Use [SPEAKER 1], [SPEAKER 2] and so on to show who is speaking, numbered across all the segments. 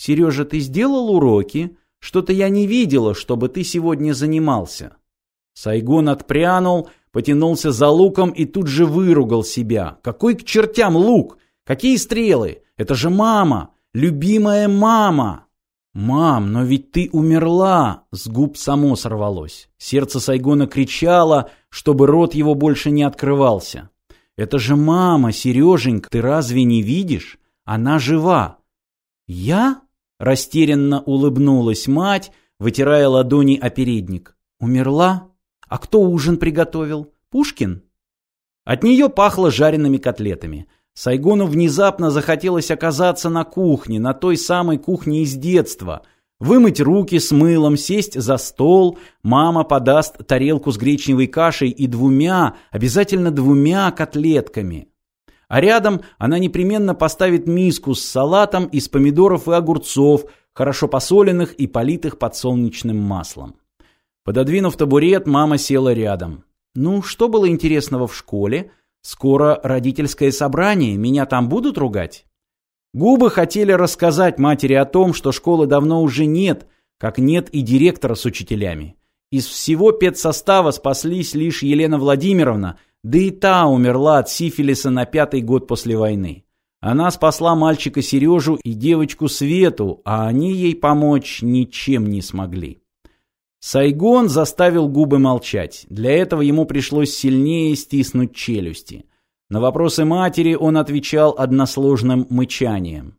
[SPEAKER 1] Сережа, ты сделал уроки? Что-то я не видела, чтобы ты сегодня занимался. Сайгон отпрянул, потянулся за луком и тут же выругал себя. Какой к чертям лук? Какие стрелы? Это же мама! Любимая мама! «Мам, но ведь ты умерла!» С губ само сорвалось. Сердце Сайгона кричало, чтобы рот его больше не открывался. «Это же мама, Сереженька, ты разве не видишь? Она жива!» «Я?» — растерянно улыбнулась мать, вытирая ладони о передник. «Умерла? А кто ужин приготовил? Пушкин?» От нее пахло жареными котлетами — Сайгону внезапно захотелось оказаться на кухне, на той самой кухне из детства. Вымыть руки с мылом, сесть за стол, мама подаст тарелку с гречневой кашей и двумя, обязательно двумя котлетками. А рядом она непременно поставит миску с салатом из помидоров и огурцов, хорошо посоленных и политых подсолнечным маслом. Пододвинув табурет, мама села рядом. «Ну, что было интересного в школе?» Скоро родительское собрание, меня там будут ругать? Губы хотели рассказать матери о том, что школы давно уже нет, как нет и директора с учителями. Из всего педсостава спаслись лишь Елена Владимировна, да и та умерла от сифилиса на пятый год после войны. Она спасла мальчика Сережу и девочку Свету, а они ей помочь ничем не смогли. Сайгон заставил губы молчать. Для этого ему пришлось сильнее стиснуть челюсти. На вопросы матери он отвечал односложным мычанием.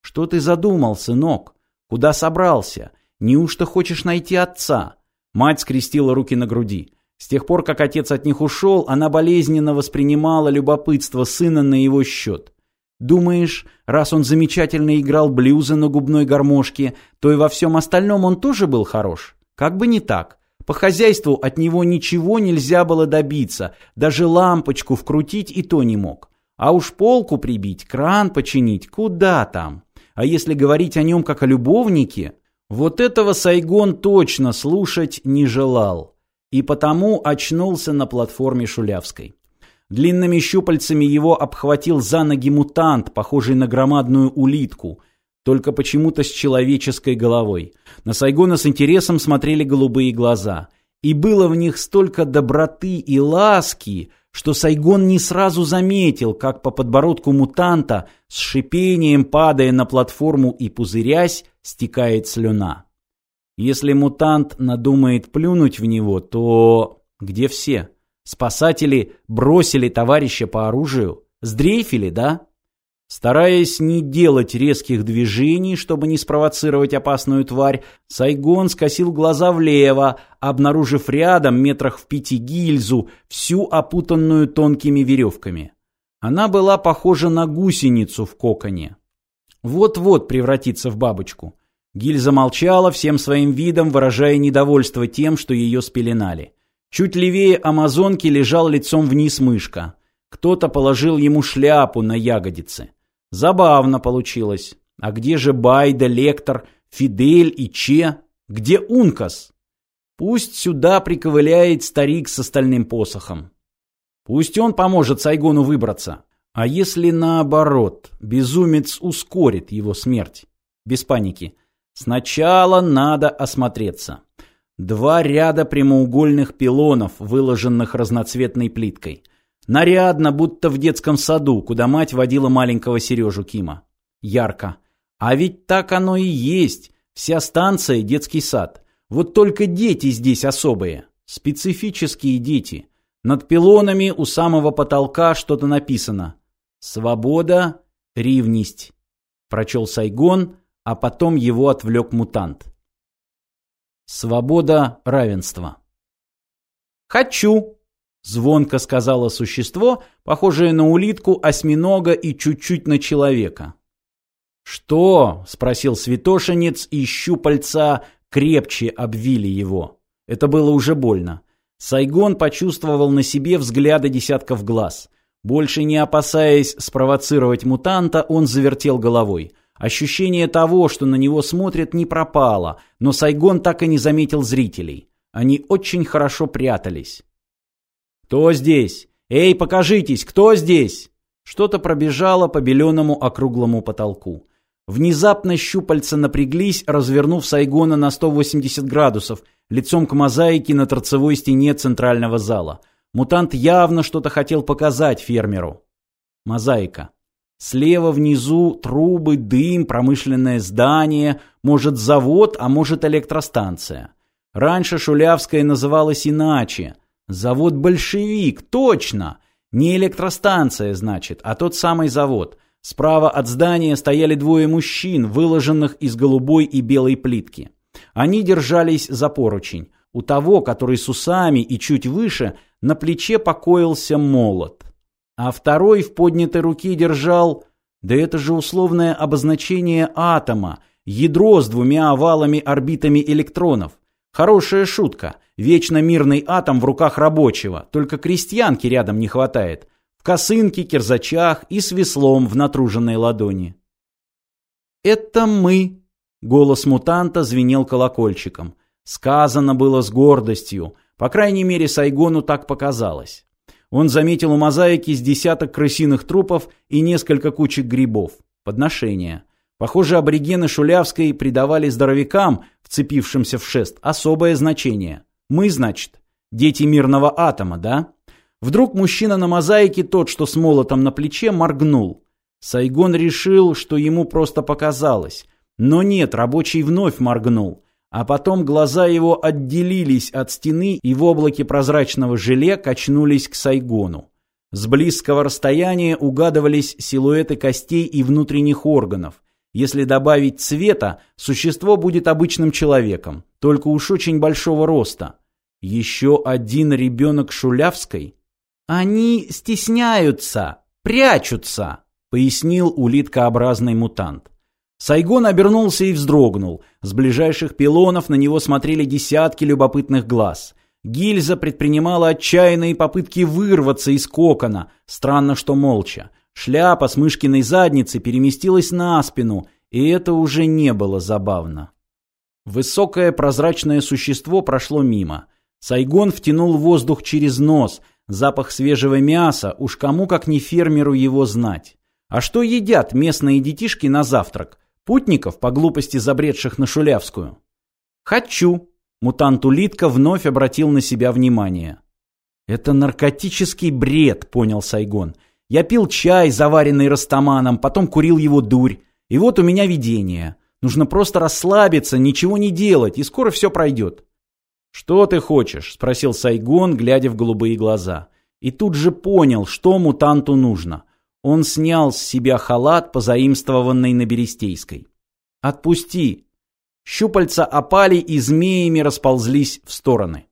[SPEAKER 1] «Что ты задумал, сынок? Куда собрался? Неужто хочешь найти отца?» Мать скрестила руки на груди. С тех пор, как отец от них ушел, она болезненно воспринимала любопытство сына на его счет. Думаешь, раз он замечательно играл блюзы на губной гармошке, то и во всем остальном он тоже был хорош? Как бы не так. По хозяйству от него ничего нельзя было добиться, даже лампочку вкрутить и то не мог. А уж полку прибить, кран починить, куда там? А если говорить о нем как о любовнике, вот этого Сайгон точно слушать не желал. И потому очнулся на платформе Шулявской. Длинными щупальцами его обхватил за ноги мутант, похожий на громадную улитку – только почему-то с человеческой головой. На Сайгона с интересом смотрели голубые глаза. И было в них столько доброты и ласки, что Сайгон не сразу заметил, как по подбородку мутанта, с шипением падая на платформу и пузырясь, стекает слюна. Если мутант надумает плюнуть в него, то... Где все? Спасатели бросили товарища по оружию? Сдрейфили, да? Стараясь не делать резких движений, чтобы не спровоцировать опасную тварь, Сайгон скосил глаза влево, обнаружив рядом, метрах в пяти гильзу, всю опутанную тонкими веревками. Она была похожа на гусеницу в коконе. Вот-вот превратится в бабочку. Гильза молчала, всем своим видом выражая недовольство тем, что ее спеленали. Чуть левее амазонки лежал лицом вниз мышка. Кто-то положил ему шляпу на ягодицы. Забавно получилось. А где же Байда, Лектор, Фидель и Че? Где Ункас? Пусть сюда приковыляет старик с остальным посохом. Пусть он поможет Сайгону выбраться. А если наоборот, безумец ускорит его смерть? Без паники. Сначала надо осмотреться. Два ряда прямоугольных пилонов, выложенных разноцветной плиткой. Нарядно, будто в детском саду, куда мать водила маленького Сережу Кима. Ярко. А ведь так оно и есть. Вся станция – детский сад. Вот только дети здесь особые. Специфические дети. Над пилонами у самого потолка что-то написано. «Свобода, ривность», – прочел Сайгон, а потом его отвлек мутант. «Свобода, равенство». «Хочу», Звонко сказала существо, похожее на улитку, осьминога и чуть-чуть на человека. «Что?» — спросил святошенец, и щупальца крепче обвили его. Это было уже больно. Сайгон почувствовал на себе взгляды десятков глаз. Больше не опасаясь спровоцировать мутанта, он завертел головой. Ощущение того, что на него смотрят, не пропало, но Сайгон так и не заметил зрителей. Они очень хорошо прятались. «Кто здесь? Эй, покажитесь, кто здесь?» Что-то пробежало по беленому округлому потолку. Внезапно щупальца напряглись, развернув Сайгона на 180 градусов, лицом к мозаике на торцевой стене центрального зала. Мутант явно что-то хотел показать фермеру. Мозаика. Слева внизу трубы, дым, промышленное здание, может завод, а может электростанция. Раньше Шулявская называлась иначе. Завод «Большевик», точно! Не электростанция, значит, а тот самый завод. Справа от здания стояли двое мужчин, выложенных из голубой и белой плитки. Они держались за поручень. У того, который с усами и чуть выше, на плече покоился молот. А второй в поднятой руке держал... Да это же условное обозначение атома, ядро с двумя овалами орбитами электронов. Хорошая шутка. Вечно мирный атом в руках рабочего, только крестьянки рядом не хватает в косынке, кирзачах и с веслом в натруженной ладони. «Это мы!» — голос мутанта звенел колокольчиком. Сказано было с гордостью, по крайней мере Сайгону так показалось. Он заметил у мозаики с десяток крысиных трупов и несколько кучек грибов. Подношения. Похоже, аборигены Шулявской придавали здоровякам, вцепившимся в шест, особое значение. Мы, значит, дети мирного атома, да? Вдруг мужчина на мозаике, тот, что с молотом на плече, моргнул. Сайгон решил, что ему просто показалось. Но нет, рабочий вновь моргнул. А потом глаза его отделились от стены и в облаке прозрачного желе качнулись к Сайгону. С близкого расстояния угадывались силуэты костей и внутренних органов. Если добавить цвета, существо будет обычным человеком, только уж очень большого роста. Еще один ребенок Шулявской? «Они стесняются, прячутся», — пояснил улиткообразный мутант. Сайгон обернулся и вздрогнул. С ближайших пилонов на него смотрели десятки любопытных глаз. Гильза предпринимала отчаянные попытки вырваться из кокона, странно, что молча. Шляпа с мышкиной задницы переместилась на спину, и это уже не было забавно. Высокое прозрачное существо прошло мимо. Сайгон втянул воздух через нос, Запах свежего мяса, уж кому как не фермеру его знать. А что едят местные детишки на завтрак? Путников, по глупости забредших на Шулявскую? «Хочу!» Мутант Улитка вновь обратил на себя внимание. «Это наркотический бред», — понял Сайгон. «Я пил чай, заваренный растаманом, потом курил его дурь. И вот у меня видение. Нужно просто расслабиться, ничего не делать, и скоро все пройдет. «Что ты хочешь?» – спросил Сайгон, глядя в голубые глаза. И тут же понял, что мутанту нужно. Он снял с себя халат, позаимствованный на Берестейской. «Отпусти!» Щупальца опали и змеями расползлись в стороны.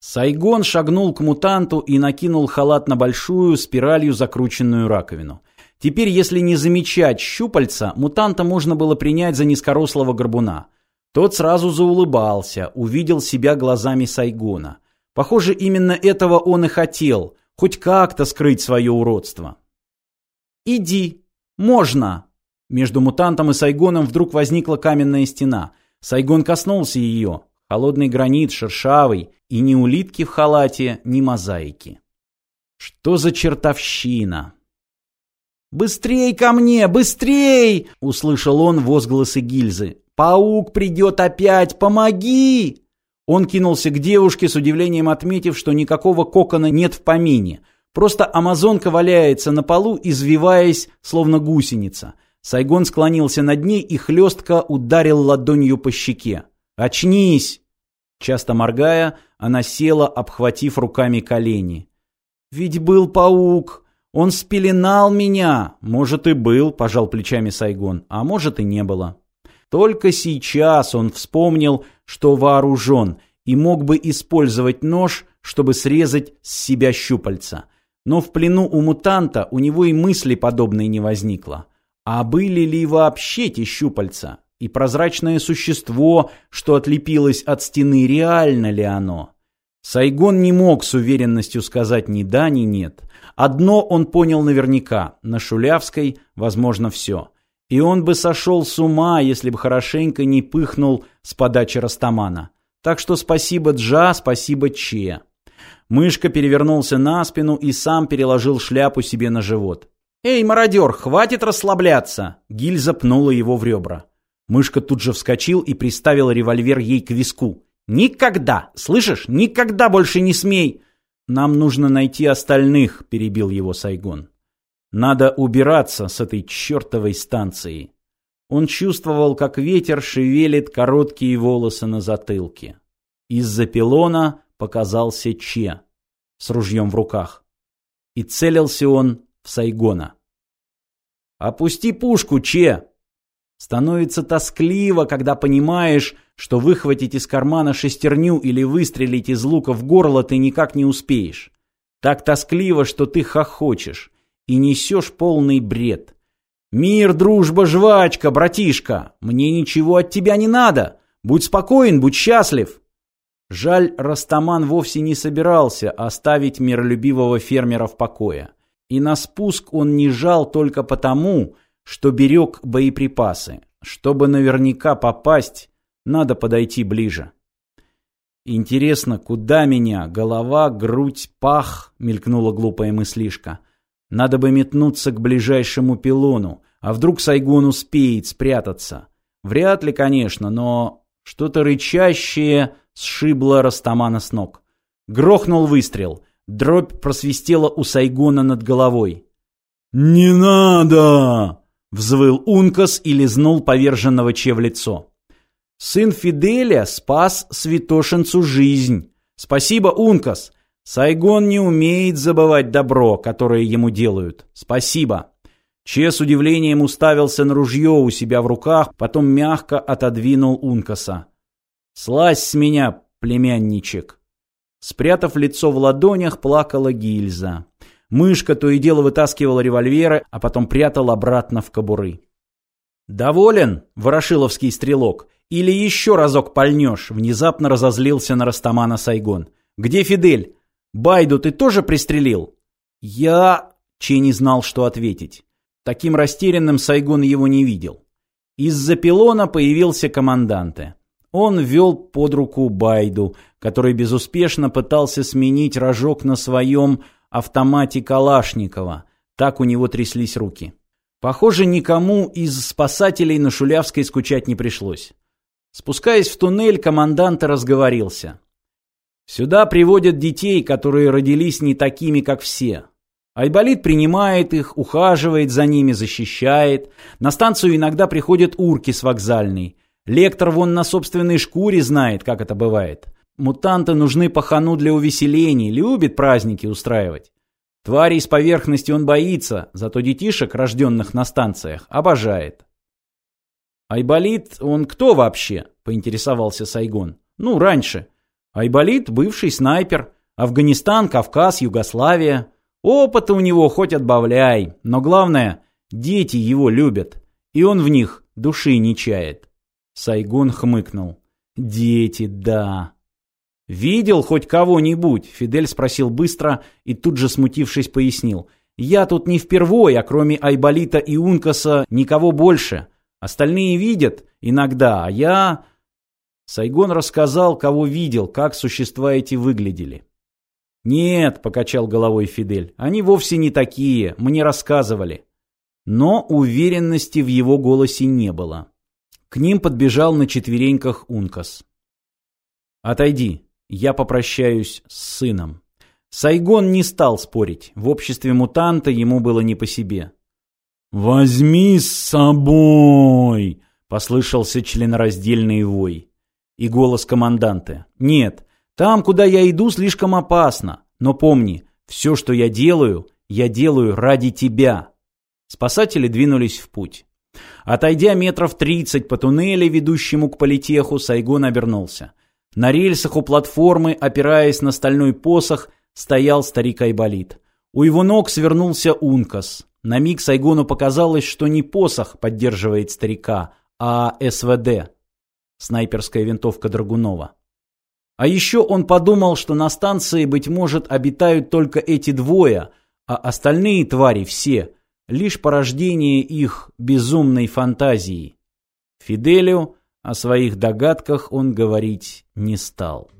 [SPEAKER 1] Сайгон шагнул к мутанту и накинул халат на большую, спиралью закрученную раковину. Теперь, если не замечать щупальца, мутанта можно было принять за низкорослого горбуна. Тот сразу заулыбался, увидел себя глазами Сайгона. Похоже, именно этого он и хотел, хоть как-то скрыть свое уродство. «Иди! Можно!» Между мутантом и Сайгоном вдруг возникла каменная стена. Сайгон коснулся ее. Холодный гранит, шершавый, и ни улитки в халате, ни мозаики. Что за чертовщина? «Быстрей ко мне! Быстрей!» — услышал он возгласы гильзы. «Паук придет опять! Помоги!» Он кинулся к девушке, с удивлением отметив, что никакого кокона нет в помине. Просто амазонка валяется на полу, извиваясь, словно гусеница. Сайгон склонился над ней и хлестко ударил ладонью по щеке. «Очнись!» Часто моргая, она села, обхватив руками колени. «Ведь был паук! Он спеленал меня!» «Может, и был», — пожал плечами Сайгон, «а может, и не было». Только сейчас он вспомнил, что вооружен, и мог бы использовать нож, чтобы срезать с себя щупальца. Но в плену у мутанта у него и мысли подобной не возникло. А были ли вообще те щупальца? И прозрачное существо, что отлепилось от стены, реально ли оно? Сайгон не мог с уверенностью сказать ни да, ни нет. Одно он понял наверняка – на Шулявской возможно все – и он бы сошел с ума, если бы хорошенько не пыхнул с подачи Растамана. Так что спасибо Джа, спасибо Че. Мышка перевернулся на спину и сам переложил шляпу себе на живот. «Эй, мародер, хватит расслабляться!» Гильза пнула его в ребра. Мышка тут же вскочил и приставил револьвер ей к виску. «Никогда! Слышишь? Никогда больше не смей!» «Нам нужно найти остальных», — перебил его Сайгон. «Надо убираться с этой чертовой станции». Он чувствовал, как ветер шевелит короткие волосы на затылке. Из-за пилона показался Че с ружьем в руках. И целился он в Сайгона. «Опусти пушку, Че!» Становится тоскливо, когда понимаешь, что выхватить из кармана шестерню или выстрелить из лука в горло ты никак не успеешь. Так тоскливо, что ты хохочешь и несешь полный бред. «Мир, дружба, жвачка, братишка! Мне ничего от тебя не надо! Будь спокоен, будь счастлив!» Жаль, Растаман вовсе не собирался оставить миролюбивого фермера в покое. И на спуск он не жал только потому, что берег боеприпасы. Чтобы наверняка попасть, надо подойти ближе. Интересно, куда меня? Голова, грудь, пах? Мелькнула глупая мыслишка. Надо бы метнуться к ближайшему пилону. А вдруг Сайгон успеет спрятаться? Вряд ли, конечно, но что-то рычащее сшибло Растамана с ног. Грохнул выстрел. Дробь просвистела у Сайгона над головой. «Не надо!» — взвыл Ункас и лизнул поверженного Че в лицо. Сын Фиделя спас святошинцу жизнь. Спасибо, Ункас. Сайгон не умеет забывать добро, которое ему делают. Спасибо. Че с удивлением уставился на ружье у себя в руках, потом мягко отодвинул Ункаса. «Слазь с меня, племянничек!» Спрятав лицо в ладонях, плакала гильза. Мышка то и дело вытаскивала револьверы, а потом прятал обратно в кобуры. «Доволен, ворошиловский стрелок? Или еще разок пальнешь?» Внезапно разозлился на Растамана Сайгон. «Где Фидель? Байду ты тоже пристрелил?» «Я...» Че не знал, что ответить. Таким растерянным Сайгон его не видел. Из-за пилона появился команданте. Он вел под руку Байду, который безуспешно пытался сменить рожок на своем автомате Калашникова. Так у него тряслись руки. Похоже, никому из спасателей на Шулявской скучать не пришлось. Спускаясь в туннель, командант разговорился. «Сюда приводят детей, которые родились не такими, как все. Айболит принимает их, ухаживает за ними, защищает. На станцию иногда приходят урки с вокзальной. Лектор вон на собственной шкуре знает, как это бывает. Мутанты нужны пахану для увеселений, любит праздники устраивать. Тварей с поверхности он боится, зато детишек, рожденных на станциях, обожает. «Айболит, он кто вообще?» – поинтересовался Сайгон. «Ну, раньше. Айболит – бывший снайпер. Афганистан, Кавказ, Югославия. Опыта у него хоть отбавляй, но главное, дети его любят, и он в них души не чает. Сайгун хмыкнул. Дети, да. Видел хоть кого-нибудь? Фидель спросил быстро и тут же смутившись пояснил. Я тут не впервой, а кроме Айболита и Ункаса никого больше. Остальные видят иногда, а я... Сайгон рассказал, кого видел, как существа эти выглядели. «Нет», — покачал головой Фидель, — «они вовсе не такие, мне рассказывали». Но уверенности в его голосе не было. К ним подбежал на четвереньках Ункас. «Отойди, я попрощаюсь с сыном». Сайгон не стал спорить, в обществе мутанта ему было не по себе. «Возьми с собой!» — послышался членораздельный вой. И голос команданта. «Нет, там, куда я иду, слишком опасно. Но помни, все, что я делаю, я делаю ради тебя. Спасатели двинулись в путь. Отойдя метров тридцать по туннелю, ведущему к политеху, Сайгон обернулся. На рельсах у платформы, опираясь на стальной посох, стоял старик Айболит. У его ног свернулся Ункас. На миг Сайгону показалось, что не посох поддерживает старика, а СВД. Снайперская винтовка Драгунова. А еще он подумал, что на станции, быть может, обитают только эти двое, а остальные твари все – лишь порождение их безумной фантазии. Фиделю о своих догадках он говорить не стал.